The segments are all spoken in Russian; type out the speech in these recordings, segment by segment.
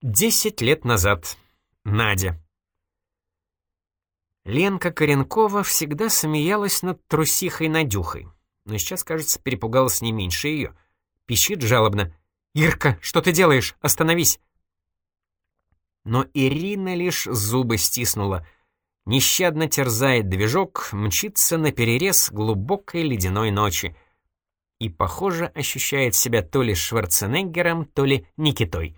Десять лет назад. Надя. Ленка Коренкова всегда смеялась над трусихой Надюхой, но сейчас, кажется, перепугалась не меньше ее. Пищит жалобно. «Ирка, что ты делаешь? Остановись!» Но Ирина лишь зубы стиснула. Нещадно терзает движок, мчится на перерез глубокой ледяной ночи. И, похоже, ощущает себя то ли Шварценеггером, то ли Никитой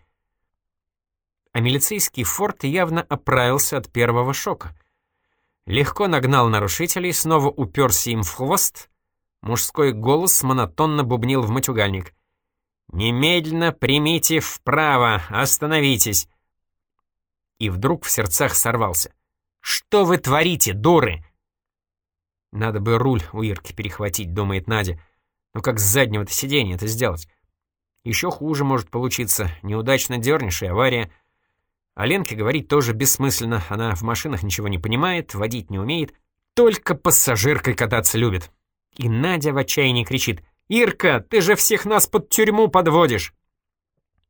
а милицейский форт явно оправился от первого шока. Легко нагнал нарушителей, снова уперся им в хвост. Мужской голос монотонно бубнил в матюгальник. «Немедленно примите вправо, остановитесь!» И вдруг в сердцах сорвался. «Что вы творите, дуры?» «Надо бы руль у Ирки перехватить», — думает Надя. «Ну как с заднего-то сиденья это сделать? Еще хуже может получиться. Неудачно дернешь и авария». А Ленке говорить тоже бессмысленно, она в машинах ничего не понимает, водить не умеет, только пассажиркой кататься любит. И Надя в отчаянии кричит «Ирка, ты же всех нас под тюрьму подводишь!»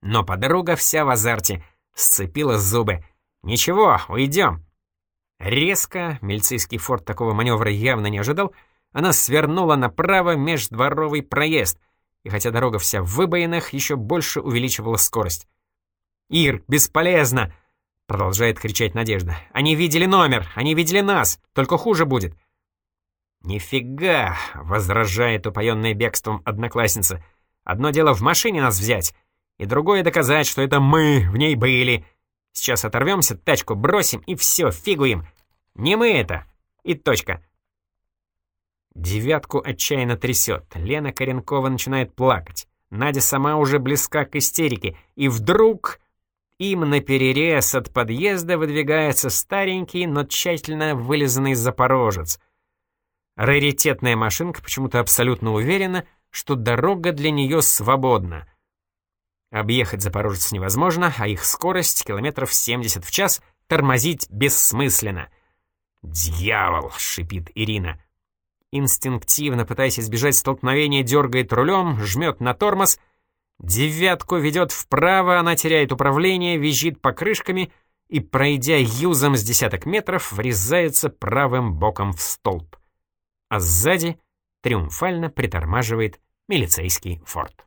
Но подруга вся в азарте, сцепила зубы. «Ничего, уйдем!» Резко, милицейский форт такого маневра явно не ожидал, она свернула направо междворовый проезд, и хотя дорога вся в выбоинах, еще больше увеличивала скорость. «Ир, бесполезно!» — продолжает кричать Надежда. «Они видели номер! Они видели нас! Только хуже будет!» «Нифига!» — возражает упоенная бегством одноклассница. «Одно дело в машине нас взять, и другое доказать, что это мы в ней были. Сейчас оторвемся, тачку бросим, и все, фигу им. Не мы это! И точка!» Девятку отчаянно трясет. Лена Коренкова начинает плакать. Надя сама уже близка к истерике. И вдруг им на перерез от подъезда выдвигается старенький, но тщательно вылизанный запорожец. Раритетная машинка почему-то абсолютно уверена, что дорога для нее свободна. Объехать запорожец невозможно, а их скорость, километров 70 в час, тормозить бессмысленно. «Дьявол!» — шипит Ирина. Инстинктивно, пытаясь избежать столкновения, дергает рулем, жмет на тормоз — Девятку ведет вправо, она теряет управление, визжит покрышками и, пройдя юзом с десяток метров, врезается правым боком в столб. А сзади триумфально притормаживает милицейский форт.